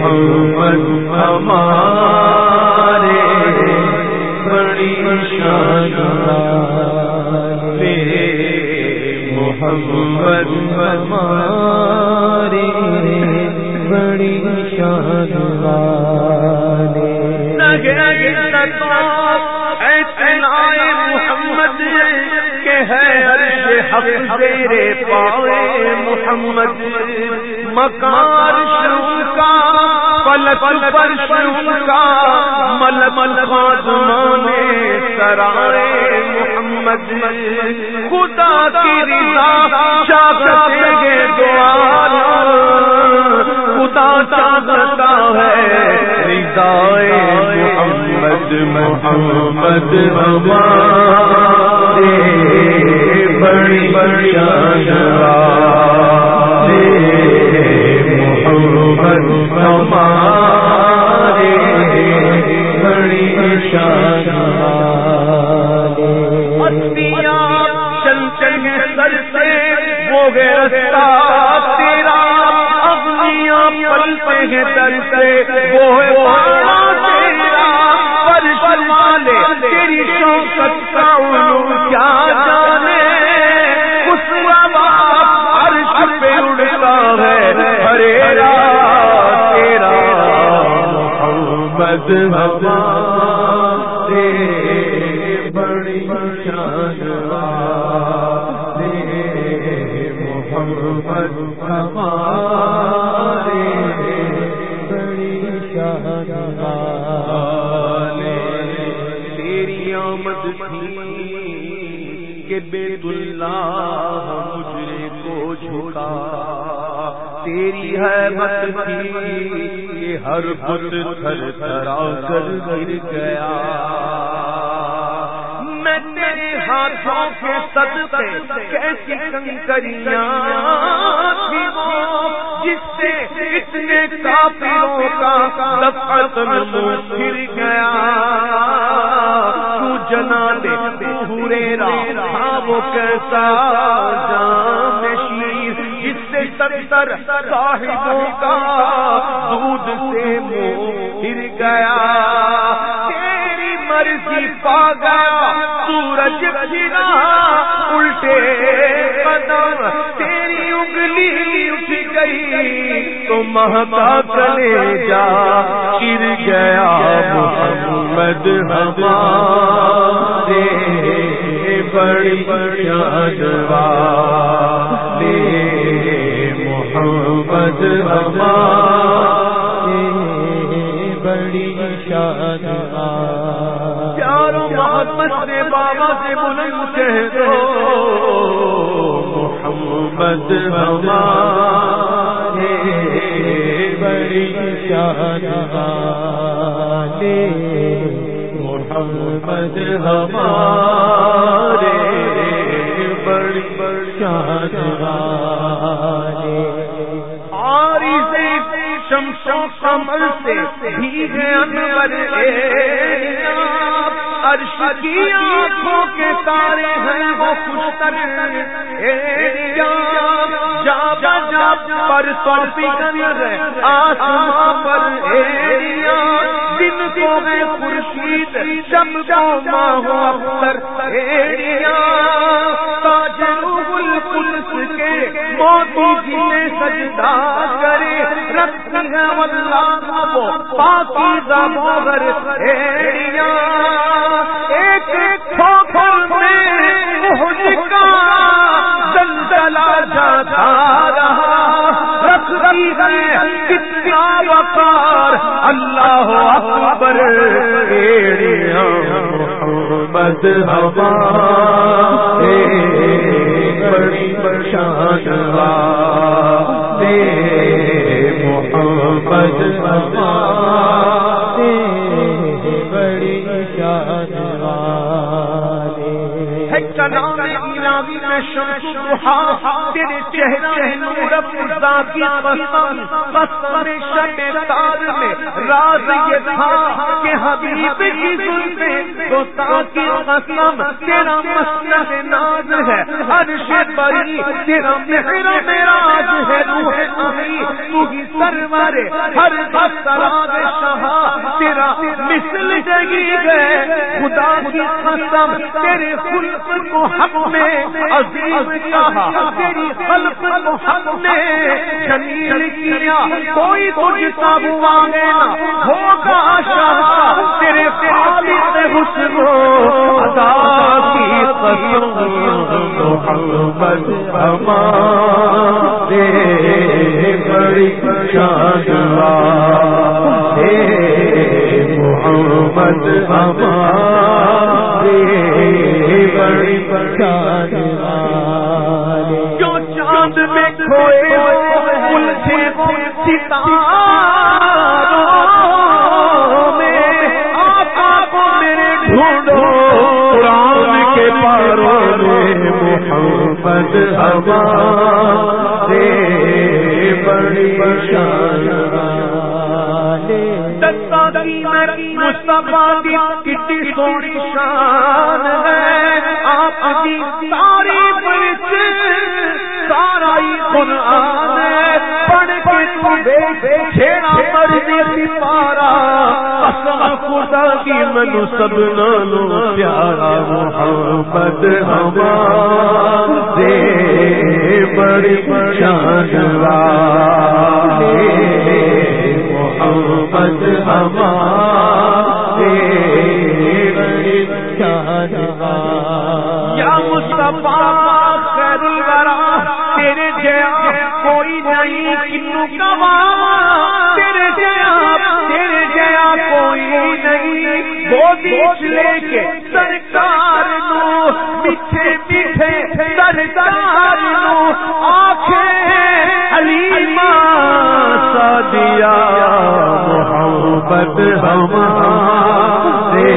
محمد ہمارے بڑی شان میرے محمد ہمارے بڑی شان حق تیرے پاوے محمد، مکار پل کا پر شم مل مل خاتمانے سرائے محمد۔ خدا کی رضا چاہتے خدا چاہتا ہے رضائے محمد محمد ہمارے بڑی بڑی محمد ہمارے، بڑی شانیا چلتے ہیں سر وہ تیرا۔ اپنیاں پلتے ہیں سر سے، وہ جڑتا ہے، ہرے تیرا محمد ہمارے بڑی شان محمد ہمارے بڑی شان تیری آمد تھی کہ بے دلہ تیری ہے مت کی ہر بت تھر تھرا کر گر گیا۔ میں تیرے ہاتھوں کے سد کیسی کنکریاں جس سے اتنے کافروں کا دفعت میں گر گیا۔ تو جنا دے پورے ہورے وہ کیسا جان۔ تر صاحبوں کا دودھ سے منہ گر گیا۔ تیری مرضی پا گیا، سورج گرا الٹے قدم۔ تیری انگلی اٹھ گئی تو مہتا چلے جا، گر گیا محمد ہمارے بڑی بڑی جانوا بڑی شان پیارو محمد سے بابا سے بلند کہہ دو۔ محمد ہمارے بڑی شان محمد ہمارے بڑی بڑی شان شم کمل سے بھیگے انور عرش کی آنکھوں کے تارے ہیں وہ خوش جا بجا پر آسمان پر ایریا دن کو ہے خورشید ماہو کے موتی جی نے سجدہ رکھتی ہے اللہ کو پاکیزہ ایک کھوکھر میں مہج اللہ اکبر بڑی پریشان دے ہمارے کلام الہی میں شمس ضحا تیرے چہرے نور کی قسم قسم شب تار میں راز یہ تھا کہ حبیب کی تو کی قسم، تیرا مسند ناز ہے، عرش بری، تیرا مہر ہے، روح امی تو ہی سرور، ہر شہا، تیرا مثل جگی گئے خدا کی قسم، تیرے خلق کو حق میں عزیز کہا، تیری خلق کو حق میں جمیل کیا، کوئی تجھ سا ہوا نہ ہوگا شاہ، تیرے خالق حسن عطا کی قسم، محمد ہمارے بڑی شان محمد ہمارے بڑی جو چاند میں کھوئے الجھے ستاروں میں آپ میرے ڈھونڈو۔ قرآن کے پاروں میں ہمارے بڑی شان سونی شان ہے۔ آپ کی تعریف سارا ہی قرآن ہے۔ پڑھ کے تو بے چھیڑا مرضی سپارا قسم خدا کی منو سب نالو پیارا محمد ہمارے بڑی شان محمد ہمارے یا مصطفیٰ خیر الورا تیرے جیا کوئی نہیں کنو کما۔ تیرے جیا تیرے جیا کوئی نہیں۔ وہ بیچ لے کے محبت ہمارے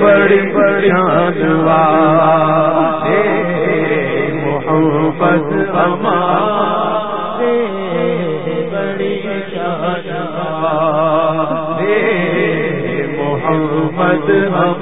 بڑی بڑی محبت ہمارے بڑی جانوا محبت ہم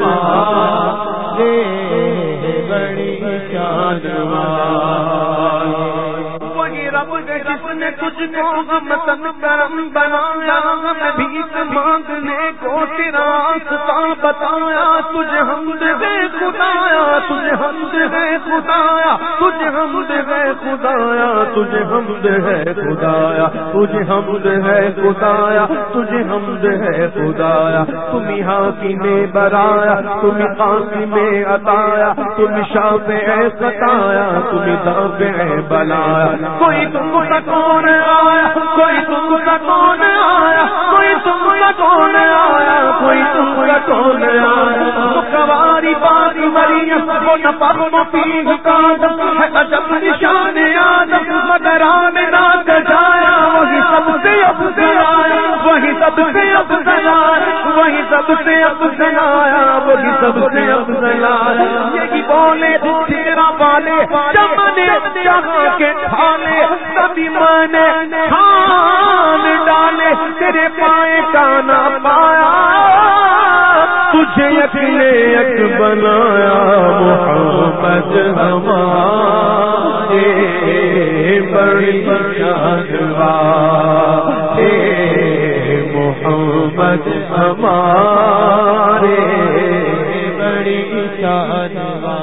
نے تجھ کو ہم تن کرم بنایا ہم بھیک مانگنے کو تیرا راستہ بتایا، تجھے حمد ہے خدایا، تجھے حمد ہے خدایا، تجھے حمد ہے خدایا، تجھے حمد ہے خدایا، تجھے حمد ہے خدایا، تجھے حمد ہے خدایا، تم یہاں کی میں برایا، تم قاسی میں اتایا تم شاہ پہ ستایا تم دے بلایا، کوئی تم کا عجب نشان جایا، وہی سب سے وہی سب سے اب وہی سب سے اب وہی سب سے اب یہی بولے تیرا والے چمنے جہاں کے ڈھالے سبھی میں نے کھان ڈالے، تیرے پائے کا نہ پایا تجھے اکلے اک بنایا محمد ہمارے بڑی شانوا محمد ہمارے بڑی شانوا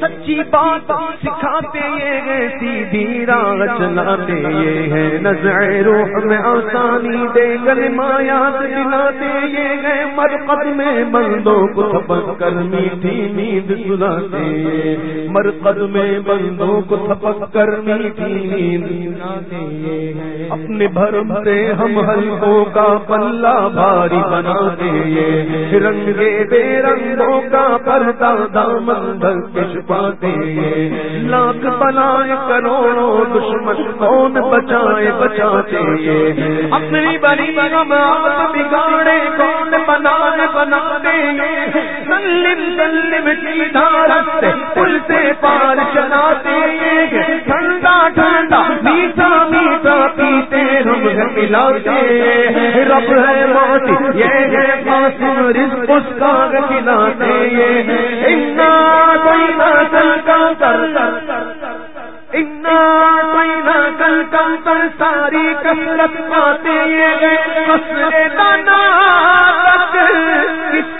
سچی بات سکھاتے یہ ہے سیدھی راہ چلاتے یہ ہے نظر روح میں آسانی دے گل مایات دلاتے یہ ہے مرقد میں بندوں کو تھپک کر میٹھی نیند سلاتے مرقد میں بندوں کو تھپک کر میٹھی نیند سلاتے اپنے بھرم سے ہم ہلکوں کا پلہ بھاری بناتے یہ رنگے بے رنگوں کا پردہ دامن دھر کے چھپاتے لاکھ بنائے کروڑوں دشمن کون بچائے بچاتے اپنی بڑی غم آپ بگاڑے کون بنائے بناتے سلم سلم کی دھارت سے پل سے پار چلاتے ٹھنڈا ٹھنڈا میٹھا میٹھا پیتے ہم ملاتے رب ہے موتی یہ ہے قاسم رزق اس کا کھلاتے یہ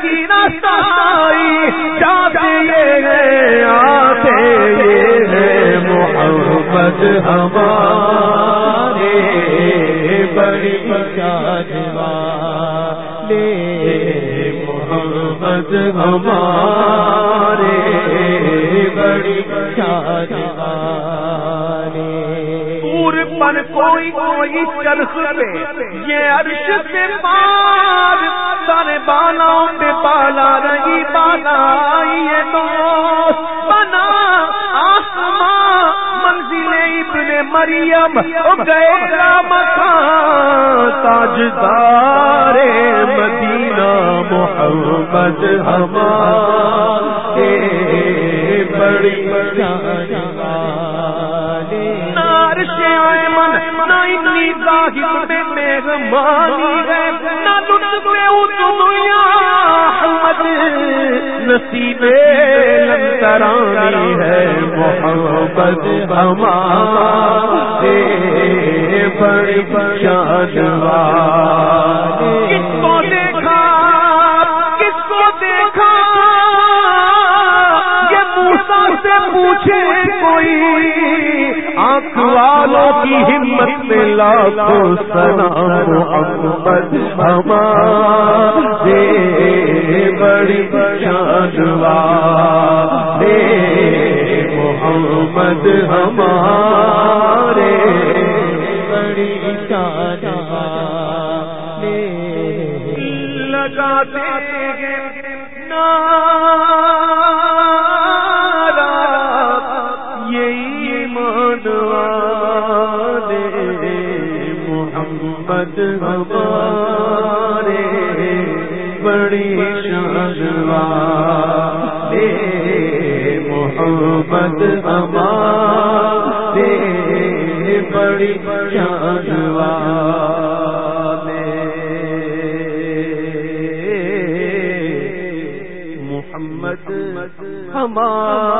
کی ساری جاتے یہ آتے یہ محمد ہمارے بڑی جانوا لے محمد ہمارے بڑی جانوا پر کوئی کوئی چرخ پہ، یہ عرش سے پار، سارے بالوں پہ بالا رہی، بالا یہ دوست، بنا آسمان منزل ابن مریم او گئے رام تاجدار مدینہ محمد ہمارے بڑی نار مہربانی ہے. ہے. محمد ہمارے بڑی شانوا آنکھ والوں کی ہمت میں لاکھوں سلام محمد ہمارے بڑی شانوا دے محمد ہمارے بڑی شانوا لگاتے نارا محمد ہمارے بڑی شانوا محمد ہمارے